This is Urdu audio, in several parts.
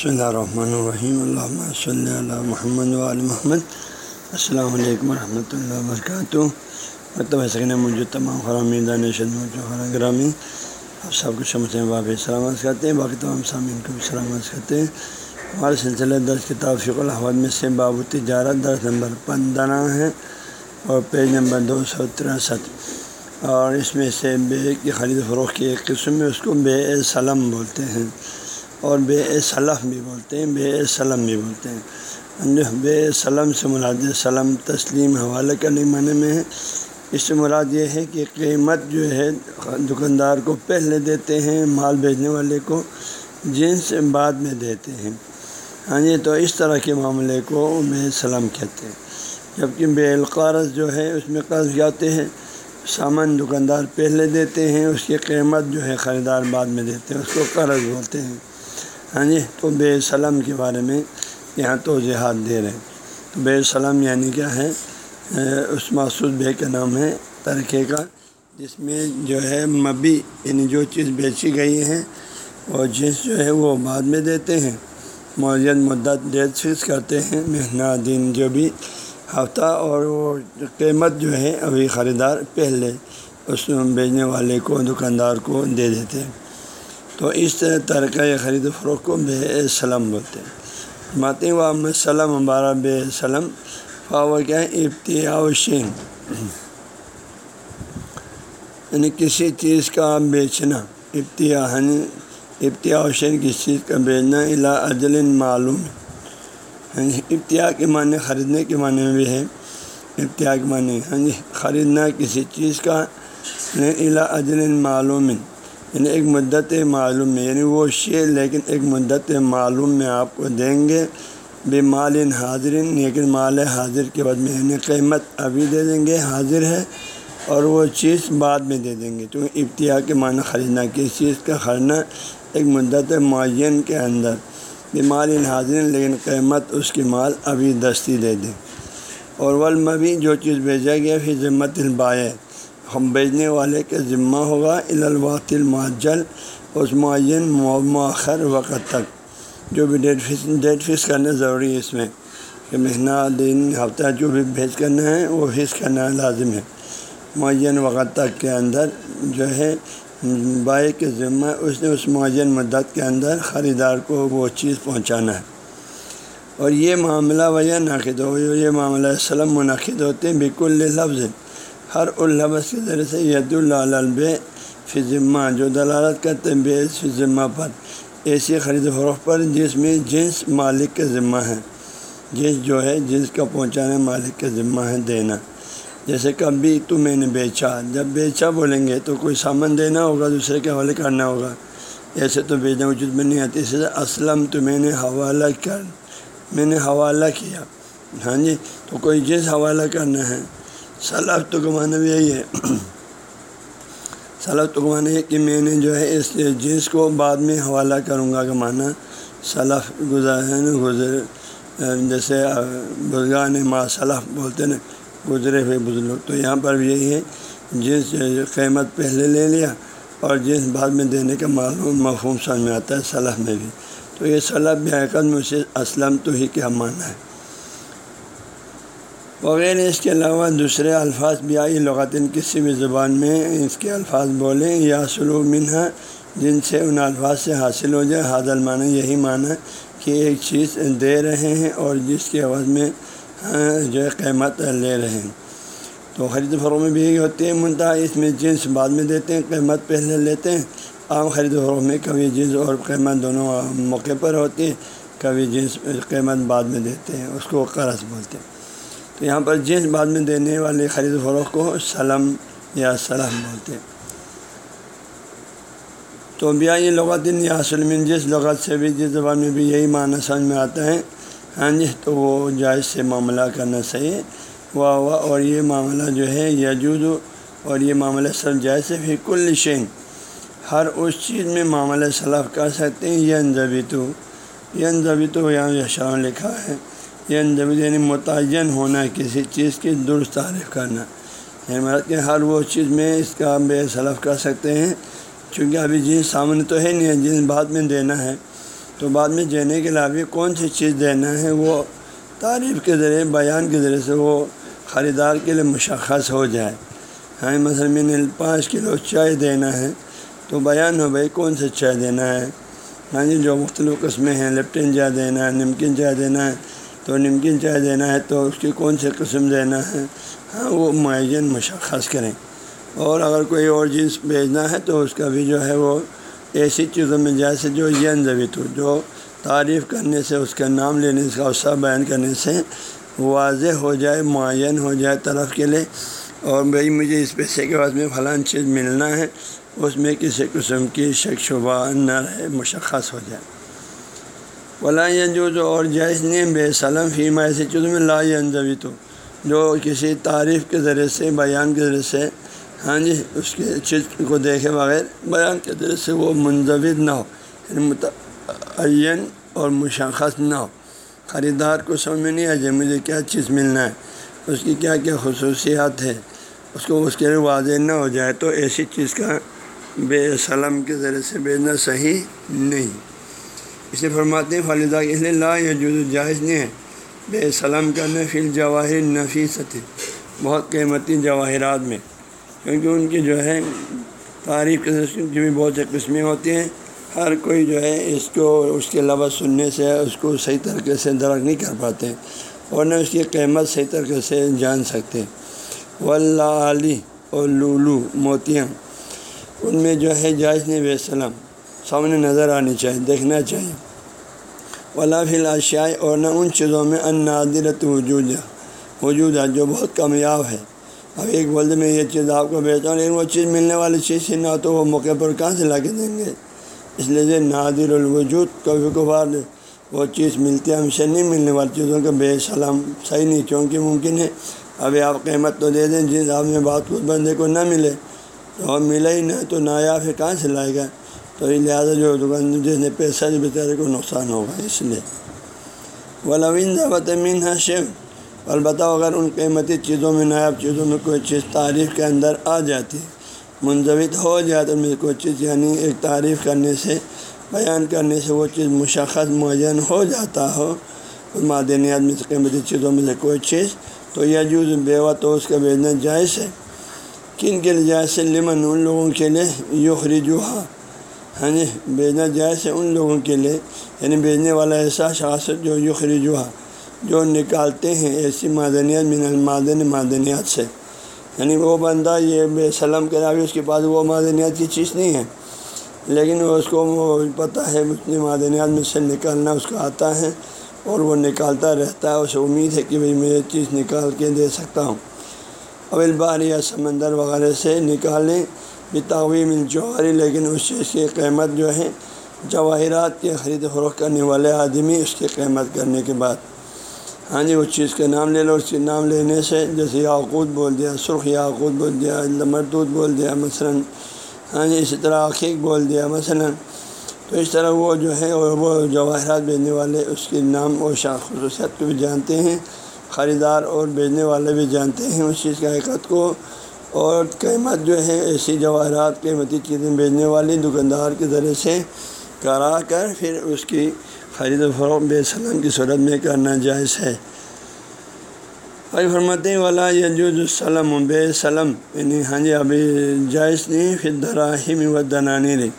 بسم اللہ الرحمن الرحیم. اللہ صلی اللہ محمد علیہ محمد. السلام علیکم ورحمۃ اللہ وبرکاتہ. مطلب سکن مجھے تمام خرامی دانشد گرامی، آپ سب کو شمس باب سلامت کرتے ہیں، باقی تمام سامعین کو بھی سلامت کرتے ہیں۔ ہمارے سلسلہ درس کتاب فق الحمد میں سے باب تجارت درس نمبر پندرہ ہے اور پیج نمبر دو سو تریسٹھ اور اس میں سے بے کی خرید فروخت کی ایک قسم میں اس کو بے سلم بولتے ہیں۔ اور بے صلف بھی بولتے ہیں، بے سلم بھی بولتے ہیں۔ بے سلم سے مراد سلم تسلیم حوالہ کرنے معنی میں ہے۔ اس سے مراد یہ ہے کہ قیمت جو ہے، دکاندار کو پہلے دیتے ہیں، مال بیچنے والے کو جنس بعد میں دیتے ہیں۔ ہاں جی تو اس طرح کے معاملے کو بے سلم کہتے ہیں۔ جبکہ بے القارض جو ہے، اس میں قرض جاتے ہیں۔ سامان دکاندار پہلے دیتے ہیں، اس کی قیمت جو ہے خریدار بعد میں دیتے ہیں، اس کو قرض بولتے ہیں۔ ہاں جی تو بے سلم کے بارے میں یہاں توضیحات دے رہے ہیں۔ تو بے سلم یعنی کیا ہے؟ اس مخصوص بے کا نام ہے، ترکے کا، جس میں جو ہے مبی یعنی جو چیز بیچی گئی ہے اور جس جو ہے وہ بعد میں دیتے ہیں معین مدت ڈیٹ فکس کرتے ہیں، مہینہ، دن، جو بھی ہفتہ اور وہ قیمت جو ہے ابھی خریدار پہلے اس بیچنے والے کو، دکاندار کو دے دیتے ہیں۔ تو اس طرح یا خرید و فروخت کو بے سلم بولتے ہیں۔ ماتے و سلم، ہمارا بے سلم۔ فاو کیا ہے ابتیا شین۔ یعنی کسی چیز کا بیچنا۔ ابتیا یعنی ابتیا شین کسی چیز کا بیچنا، الا اجل معلوم۔ یعنی ابتیا کے معنی خریدنے کے معنی میں بھی ہے۔ ابتیا کے معنی ہاں جی خریدنا کسی چیز کا یعنی الا اجل معلوم۔ یعنی ایک مدت معلوم میں یعنی وہ شے لیکن ایک مدت معلوم میں آپ کو دیں گے۔ بے مال حاضرین لیکن مال حاضر کے بعد میں یعنی قیمت ابھی دے دیں گے، حاضر ہے اور وہ چیز بعد میں دے دیں گے۔ تو ابتیا کے معنی خریدنا کسی چیز کا خریدنا؟ ایک مدت معین کے اندر۔ بے مال حاضرین لیکن قیمت اس کی مال ابھی دستی دے دیں۔ اور ولمبی جو چیز بھیجا گیا پھر ذمت البائے ہم بیچنے والے کے ذمہ ہوگا الوقت المعجل، اس معین مؤخر وقت تک۔ جو بھی ڈیٹ فکس ڈیٹ فکس کرنا ضروری ہے اس میں۔ کہ مہینہ، دن، ہفتہ جو بھی بھیج کرنا ہے، وہ فکس کرنا لازم ہے۔ معین وقت تک کے اندر جو ہے، بائی کے ذمہ اس نے اس معین مدت کے اندر خریدار کو وہ چیز پہنچانا ہے۔ اور یہ معاملہ وجہ ناقد ہو، یہ معاملہ سلم منعقد ہوتے ہیں بالکل لفظ۔ ہر الحبس کے ذریعے سے ید اللہ فی ذمہ، جو دلالت کرتے ہیں بے ذمہ پر۔ ایسی خرید و فروخت پر جس میں جنس مالک کے ذمہ ہے جنس جو ہے، جنس کا پہنچانے مالک کے ذمہ ہے دینا۔ جیسے کبھی تو میں نے بیچا، جب بیچا بولیں گے تو کوئی سامان دینا ہوگا، دوسرے کے حوالے کرنا ہوگا۔ ایسے تو بیچنا وجود میں نہیں آتی۔ اسی اسلم تو میں نے حوالہ کر، میں نے حوالہ کیا۔ ہاں جی تو کوئی جنس حوالہ کرنا ہے۔ سلف تو کمانا بھی یہی ہے۔ سلف تو کمانا ہے کہ میں نے جو ہے اس جنس کو بعد میں حوالہ کروں گا کمانا سلف گزار گزر جیسے بزرگان ما صلف بولتے نا گزرے ہوئے بزرگ۔ تو یہاں پر بھی یہی ہے، جنس قیمت پہلے لے لیا اور جنس بعد میں دینے کا معلوم مفہوم سمجھ میں آتا ہے صلف میں بھی۔ تو یہ صلف بھی حقت میں اسے اسلم تو ہی کیا ماننا ہے۔ وغیرہ اس کے علاوہ دوسرے الفاظ بھی آئی لغاتن کسی بھی زبان میں اس کے الفاظ بولیں، یا سلو منہا، جن سے ان الفاظ سے حاصل ہو جائے۔ حاضل معنی یہی معنی کہ ایک چیز دے رہے ہیں اور جس کے عوض میں جو ہے قیمت لے رہے ہیں۔ تو خرید فروغ میں بھی یہی ہوتی ہے منتہا اس میں جنس بعد میں دیتے ہیں، قیمت پہلے لیتے ہیں۔ عام خرید فروغ میں کبھی جنس اور قیمت دونوں موقع پر ہوتی ہے کبھی جنس قیمت بعد میں دیتے ہیں، اس کو قرض بولتے ہیں۔ تو یہاں پر جنس بعد میں دینے والے خرید و فروخت کو سلم یا سلم بولتے ہیں۔ تو بیا یہ لغت یا سلم جس لغت سے بھی جس زبان میں بھی یہی معنی سمجھ میں آتا ہے۔ ہاں جی تو وہ جائز سے معاملہ کرنا صحیح واہ واہ، اور یہ معاملہ جو ہے یجود اور یہ معاملہ سب جائز سے کل شین ہر اس چیز میں معاملہ صلاف کر سکتے ہیں۔ یہ انضبی تو یہ انضبی تو یہاں یشان لکھا ہے۔ یعنی متعین ہونا کسی چیز کی درست تعریف کرنا۔ یعنی کہ ہر وہ چیز میں اس کا بے صلف کر سکتے ہیں، چونکہ ابھی جنس سامنے تو ہے نہیں ہے، جنس بعد میں دینا ہے۔ تو بعد میں دینے کے علاوہ کون سی چیز دینا ہے، وہ تعریف کے ذریعے، بیان کے ذریعے سے وہ خریدار کے لیے مشخص ہو جائے۔ ہاں مثلا میں نے پانچ کلو چائے دینا ہے، تو بیان ہو بھائی کون سے چائے دینا ہے۔ ہاں جی جو مختلف قسمیں ہیں، لپٹن چائے دینا ہے، نمکین چائے دینا ہے تو نمکین چائے دینا ہے تو اس کی کون سے قسم دینا ہے؟ ہاں وہ معین مشخص کریں۔ اور اگر کوئی اور چیز بھیجنا ہے تو اس کا بھی جو ہے وہ ایسی چیزوں میں جیسے جو یہ تو، جو تعریف کرنے سے، اس کا نام لینے کا غصہ بیان کرنے سے واضح ہو جائے، معین ہو جائے طرف کے لیے۔ اور بھائی، مجھے اس پیسے کے بعد میں فلاں چیز ملنا ہے، اس میں کسی قسم کی شک شبہ نہ رہے، مشخص ہو جائے۔ ولا جو جو اور جائز نہیں بے سلم فیما ایسی چیزوں میں لا انضوی تو جو کسی تعریف کے ذریعے سے، بیان کے ذریعے سے ہاں جی اس کے چیز کو دیکھے بغیر، بیان کے ذریعے سے وہ منظوید نہ ہو یعنی متعین اور مشخص نہ ہو۔ خریدار کو سمجھ میں نہیں آ جائے، مجھے کیا چیز ملنا ہے؟ اس کی کیا کیا خصوصیات ہے اس کو اس کے لیے واضح نہ ہو جائے تو ایسی چیز کا بے سلم کے ذریعے سے بھیجنا صحیح نہیں۔ اسے فرماتے ہیں فالدہ اس لیے لا یا جائز نہیں ہے۔ بے سلم کرنا فی الجواہر نفیست بہت قیمتی جواہرات میں۔ کیونکہ ان کی جو ہے تعریف کی بھی بہت سی قسمیں ہوتی ہیں۔ ہر کوئی جو ہے، اس کو، اس کے لفظ سننے سے، اس کو صحیح طریقے سے درخت نہیں کر پاتے۔ اور نہ اس کی قیمت صحیح طریقے سے جان سکتے۔ واللہ علی اور لولو، موتیاں۔ ان میں جو ہے، جائز نے سلام۔ سامنے نظر آنی چاہیے، دیکھنا چاہیے۔ ولا فی الاشیاء اور نہ ان چیزوں میں ان نادرت وجود وجود ہے جو بہت کامیاب ہے۔ اب ایک بولتے میں یہ چیز آپ کو بھیجتا ہوں لیکن وہ چیز ملنے والی چیز ہی نہ تو وہ موقع پر کہاں سے لا کے دیں گے؟ اس لیے نادر الوجود، کبھی کبھار وہ چیز ملتی ہے ہم سے نہیں ملنے والی چیزوں کا بے سلام، صحیح نہیں کیونکہ ممکن ہے۔ ابھی آپ قیمت تو دے دیں، جس آپ میں بات کچھ بندے کو نہ ملے، تو ملا ہی نہ، تو نایاب ہے، کہاں سے لائے گا؟ تو لہٰذا جو دکان جس نے پیسہ جو بیچارے کو نقصان ہوگا اس لیے ولوین وطمین ہے شیو البتہ اگر ان قیمتی چیزوں میں نایاب چیزوں میں کوئی چیز تعریف کے اندر آ جاتی ہے منظوت ہو جائے تو میں کوئی چیز یعنی ایک تعریف کرنے سے بیان کرنے سے وہ چیز مشخص معین ہو جاتا ہو معدنیات میں سے قیمتی چیزوں میں سے کوئی چیز تو یہ جز بیوہ تو اس کا بھیجنا جائز ہے کن کے لیے جائز سے لمن ان لوگوں کے لیے یخری جوہا ہاں جی بھیجنا جائز ہے ان لوگوں کے لیے یعنی بھیجنے والا ایسا شخص جو یخری جو نکالتے ہیں ایسی معدنیات من المادن معدنیات سے۔ یعنی وہ بندہ یہ بے سلم کے بھی اس کے پاس وہ معدنیات کی چیز نہیں ہے، لیکن اس کو وہ پتہ ہے اتنی معدنیات میں سے نکالنا اس کو آتا ہے اور وہ نکالتا رہتا ہے، اسے امید ہے کہ بھائی میں یہ چیز نکال کے دے سکتا ہوں۔ اول بار یا سمندر وغیرہ سے نکالیں۔ بھی تعویم جوہری لیکن اس چیز کی قیمت جو ہے، جواہرات کے خرید فروخت کرنے والے آدمی اس کی قیمت کرنے کے بعد۔ ہاں جی اس چیز کا نام لے لو، اس کے نام لینے سے جیسے یاقوت بول دیا، سرخ یاقوت بول دیا مردود بول دیا مثلاً۔ ہاں جی اسی طرح عقیق بول دیا مثلاً۔ تو اس طرح وہ جو ہے، وہ جواہرات بھیجنے والے اس کے نام اور شاخ خصوصیت کو بھی جانتے ہیں۔ خریدار اور بھیجنے والے بھی جانتے ہیں اس چیز کی حقیقت کو۔ اور قیمت جو ہے ایسی جواہرات قیمتی چیزیں بھیجنے والی دکاندار کے ذریعے سے کرا کر پھر اس کی خرید و فروغ بے سلم کی صورت میں کرنا جائز ہے۔ اور فرماتے والا یہ السلم بے سلم یعنی ہاں جی ابھی جائز نہیں پھر دراہم و دنانی رہی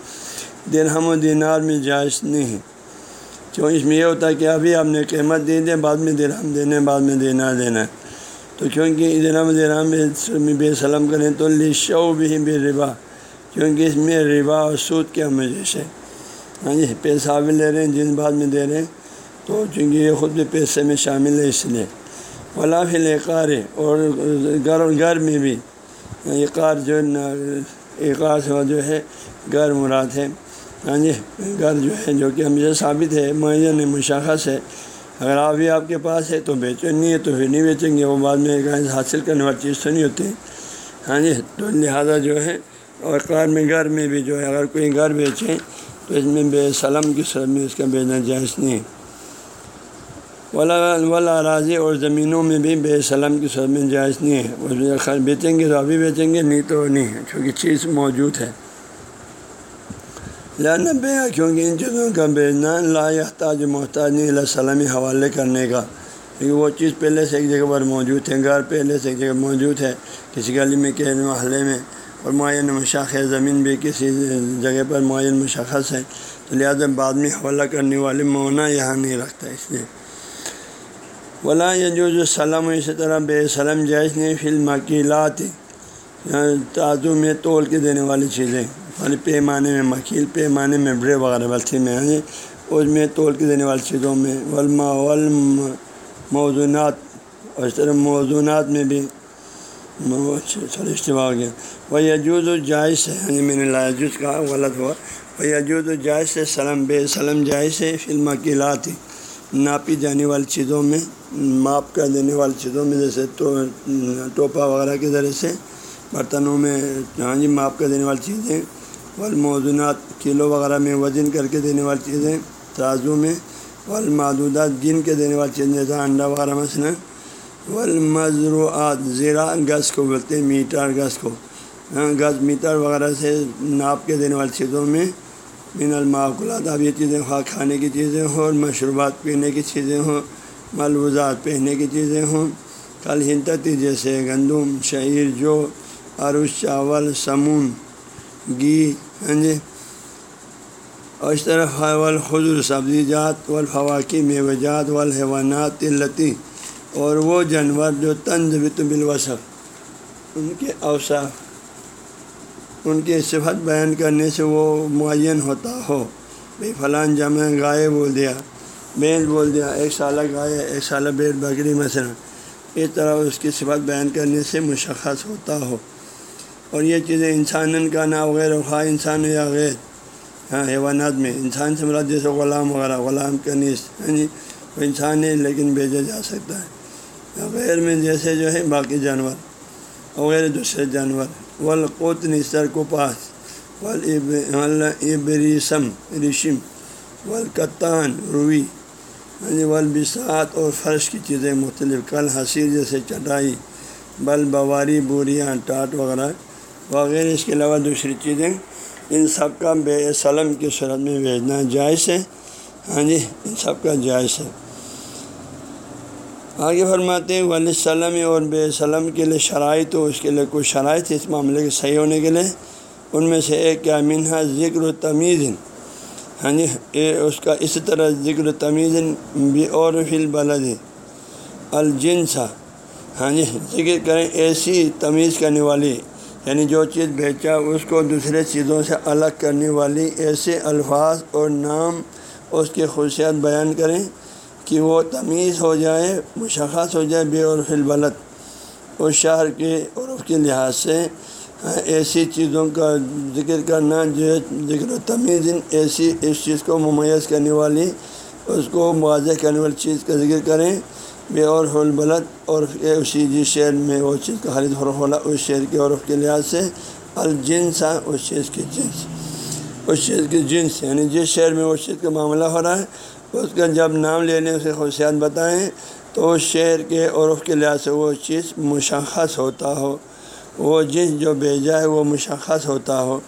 درہم و دینار میں جائز نہیں۔ ہے کیوں؟ اس میں یہ ہوتا ہے کہ ابھی آپ نے قیمت دے دیں، بعد میں درہم دینے، بعد میں دینا دینا۔ تو کیونکہ درہم درہم میں بے سلم کریں تو لشو بھی بے ربا کیونکہ اس میں ربا اور سود کے وجہ سے۔ ہاں جی پیسہ بھی لے رہے ہیں، جن بعد میں دے رہے ہیں۔ تو چونکہ یہ خود بھی پیسے میں شامل ہے، اس لیے۔ ولا فی القار اور گھر گھر میں بھی۔ ہاں جی، اقار جو اقار سے جو ہے، گھر مراد ہے۔ ہاں جی گھر جو ہے، جو کہ ہمیشہ ثابت ہے معین مشاخص ہے۔ اگر آپ بھی آپ کے پاس ہے تو بیچیں نہیں ہے، تو پھر نہیں بیچیں گے۔ وہ بعد میں حاصل کرنے والی چیز تو نہیں ہوتی۔ ہاں جی تو لہٰذا جو ہے، اور کار میں، گھر میں بھی جو ہے، اگر کوئی گھر بیچیں تو اس میں بے سلم کی صورت میں اس کا بیچنا جائز نہیں۔ ہے ولا ولا راضی اور زمینوں میں بھی بے سلم کی صورت میں جائز نہیں ہے۔ اس میں خیر بیچیں گے تو ابھی بیچیں گے، نہیں تو نہیں ہے کیونکہ چیز موجود ہے۔ لانا بے کیونکہ ان چیزوں کا بیچنا لا تاج محتاج نہیں سلامی حوالے کرنے کا کیونکہ وہ چیز پہلے سے ایک جگہ پر موجود ہے گھر پہلے سے ایک جگہ موجود ہے، کسی گلی میں، کسی محلے میں، اور معین مشاخ زمین بھی کسی جگہ پر معین مشخص ہے تو لہٰذا بعد میں حوالہ کرنے والے مونا یہاں نہیں رکھتا اس لیے ولا یجوز السلام، اسی طرح بے سلم جائز نہیں فلم مکیلات یعنی تازو میں تول کے دینے والی چیزیں۔ یعنی پیمانے میں مکیل، پیمانے میں بڑے وغیرہ بلتی میں یعنی ہیں اس میں تول کے دینے والی چیزوں میں ولما، ولم، موضوعات، اور اس طرح موضوعات میں بھی سر اشتباع ہو گیا وہ یجوز و جائز ہے یعنی میں نے لاجوز کہا، غلط ہوا۔ وہ یجوز و جائز سے سلم بے سلم جائز ہے فلم اکیلات ناپی جانے والی چیزوں میں ماپ کر دینے والی چیزوں میں، جیسے تو ٹوپا وغیرہ کے ذریعے سے، برتنوں میں ہاں جی ماپ کر دینے والی چیزیں۔ والموزنات کلو وغیرہ میں وزن کر کے دینے والی چیزیں ترازو میں والمادودات گن کے دینے والی چیزیں، جیسا انڈا وغیرہ مثلاً والمضروعات زیرہ گز کو بولتے ہیں، میٹر گز کو۔ ہاں، گز میٹر وغیرہ سے ناپ کے دینے والی چیزوں میں من المعقولات اب یہ چیزیں خواہ کھانے کی چیزیں ہوں اور مشروبات پینے کی چیزیں ہوں ملوزات پہننے کی چیزیں ہوں۔ کل ہنتتی جیسے گندم شعیر جو عروش چاول، سمون گھی ہاں جی؟ اور اس طرح فاول خضر سبزی جات والفواقی میوجات، والحیوانات، تلتی، اور وہ جانور جو تنز بت بالوصف، ان کے اوصاف، ان کی صفت بیان کرنے سے وہ معین ہوتا ہو۔ بھائی فلاں جمع گائے بول دیا بھینس بول دیا، ایک سالہ گائے، ایک سالہ بیل بکری مثلا، اس طرح اس کی صفت بیان کرنے سے مشخص ہوتا ہو۔ اور یہ چیزیں انسان کا نہ وغیرہ، خواہ انسان یا غیر ہاں حیوانات میں انسان سے مراد جیسے غلام وغیرہ، غلام کنیس ہاں جی یعنی وہ انسان ہے لیکن بھیجا جا سکتا ہے۔ غیر میں جیسے جو ہے باقی جانور وغیرہ دوسرے جانور۔ والقوت نثر کو پاس ولابریسم ریشم والکتان روئی یعنی ہاں جی والبسات اور فرش کی چیزیں مختلف۔ کل حسیر جیسے چٹائی، بل بواری، بوریاں، ٹاٹ وغیرہ۔ وغیرہ اس کے علاوہ دوسری چیزیں۔ ان سب کا بے سلم کی صورت میں بھیجنا جائز ہے۔ ہاں جی ان سب کا جائز ہے۔ آگے فرماتے ہیں، ولی سلم اور بے سلم کے لیے شرائط تو اس کے لیے کوئی شرائط اس معاملے کے صحیح ہونے کے لیے؟ ان میں سے ایک کیا؟ منہا ذکر و تمیز ہاں جی اس کا اسی طرح ذکر و تمیز بھی اور فل بلد الجنسا ہاں جی ذکر کریں ایسی تمیز کرنے والی۔ یعنی جو چیز بیچا، اس کو دوسرے چیزوں سے الگ کرنے والی ایسے الفاظ اور نام اس کی خصوصیات بیان کریں کہ وہ تمیز ہو جائے، مشخص ہو جائے، بے عرف البلد۔ اس شہر کے عرف کے لحاظ سے ہاں، ایسی چیزوں کا ذکر کرنا جو ذکر و تمیز، ایسی اس چیز کو ممیز کرنے والی، اس کو واضح کرنے والی چیز کا ذکر کریں۔ بے اور البلد اور اسی جس شعر میں وہ چیز کا خرید حرف اس شعر کے عرف کے لحاظ سے الجنس اس چیز کی جنس۔ اس چیز کی جنس یعنی جس شعر میں اس چیز کا معاملہ ہو رہا ہے، اس کا جب نام لینے سے خصوصیات بتائیں، تو اس شعر کے عرف کے لحاظ سے وہ چیز مشخص ہوتا ہو۔ وہ جنس جو بھیجا ہے، وہ مشخص ہوتا ہو۔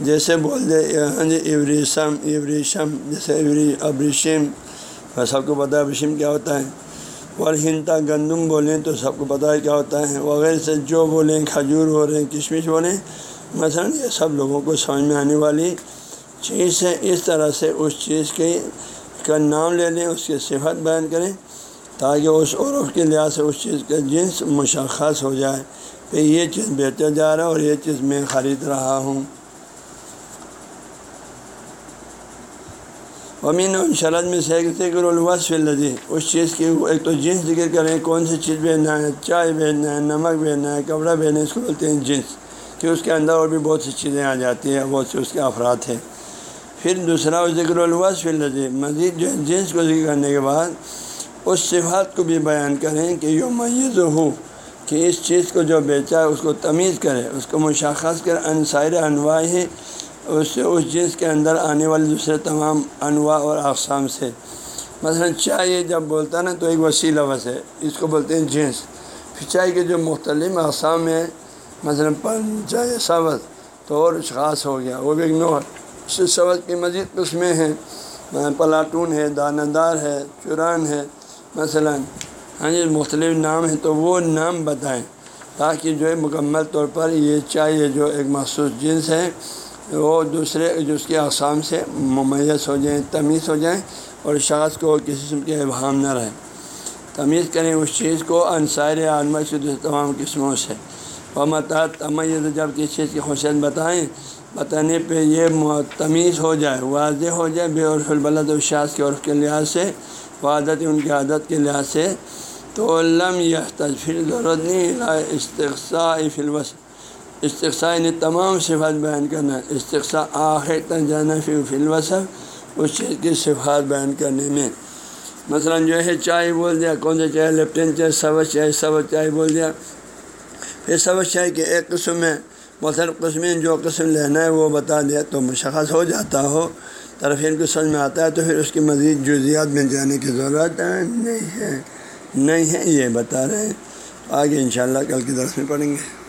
جیسے بول دے ہاں جی ابریشم ابریشم، جیسے ابریشم سب کو پتہ ابریشم کیا ہوتا ہے؟ اور ہنتا گندم بولیں تو سب کو پتہ ہے کیا ہوتا ہے۔ وغیرہ سے جو بولیں، کھجور ہو رہے ہیں، کشمش بولیں، مثلا یہ سب لوگوں کو سمجھ میں آنے والی چیز ہے۔ اس طرح سے اس چیز کے کا نام لے لیں، اس کی صفت بیان کریں تاکہ اس عرف کے لحاظ سے اس چیز کا جنس مشخص ہو جائے۔ کہ یہ چیز بیچا جا رہا ہے اور یہ چیز میں خرید رہا ہوں۔ امین و شرط میں سے ذکر الوصف لذیذ اس چیز کی ایک تو جنس ذکر کریں، کون سی چیز بھیجنا ہے، چائے بھیجنا ہے، نمک بھیجنا ہے، کپڑا بھیجنا ہے، اس کو بولتے ہیں جنس، کہ اس کے اندر اور بھی بہت سی چیزیں آ جاتی ہیں، بہت سے اس کے افراد ہیں۔ پھر دوسرا ذکر الوصف لذیذ مزید جو ہے جنس کو ذکر کرنے کے بعد، اس صفات کو بھی بیان کریں کہ یوں میز ہو کہ اس چیز کو جو بیچا ہے، اس کو تمیز کرے، اس کو مشخص کر انصائر انواع ہے اس سے اس جنس کے اندر آنے والے دوسرے تمام انواع اور اقسام سے۔ مثلا چائے جب بولتا ہے نا تو ایک وسیع لفظ ہے، اس کو بولتے ہیں جنس۔ پھر چائے کے جو مختلف اقسام ہیں، مثلا پن چائے، سبز، تو اور خاص ہو گیا۔ وہ بھی ایک نو اس سے کی مزید قسمیں ہیں۔ پلاٹون ہے دانہ دار ہے چران ہے، مثلا ہاں جی مختلف نام ہیں، تو وہ نام بتائیں تاکہ جو ہے مکمل طور پر یہ چائے جو ایک مخصوص جنس ہے وہ دوسرے جو اس کے اقسام سے ممیز ہو جائیں، تمیز ہو جائیں اور شخص کو کسی قسم کے ابہام نہ رہے۔ تمیز کریں اس چیز کو انصار عالمہ سے تمام قسموں سے۔ وہ متحد تمیز جب کسی چیز کی خصیت بتائیں، بتانے پہ یہ تمیز ہو جائے، واضح ہو جائے، بے عرف البلد الشاذ کے عرف کے لحاظ سے عادت ان کی عادت کے لحاظ سے۔ تو علم یہ پھر ضرورت نہیں استقصاء فلوس استقصاء نے تمام صفات بیان کرنا استقصاء آخر تک جانا فی فلوصف اس چیز کی صفات بیان کرنے میں۔ مثلا جو ہے، چائے بول دیا، کون سے چائے؟ لیپٹن چائے، سبز چائے سبز چائے بول دیا۔ پھر سبز چائے کے ایک قسم میں مختلف قسمیں جو قسم لینا ہے، وہ بتا دیا تو مشخص ہو جاتا ہو۔ طرفین کو سمجھ میں آتا ہے تو پھر اس کی مزید جزیات میں جانے کی ضرورت نہیں ہے۔ نہیں ہے، یہ بتا رہے ہیں۔ آگے انشاءاللہ کل کی درس میں پڑھیں گے۔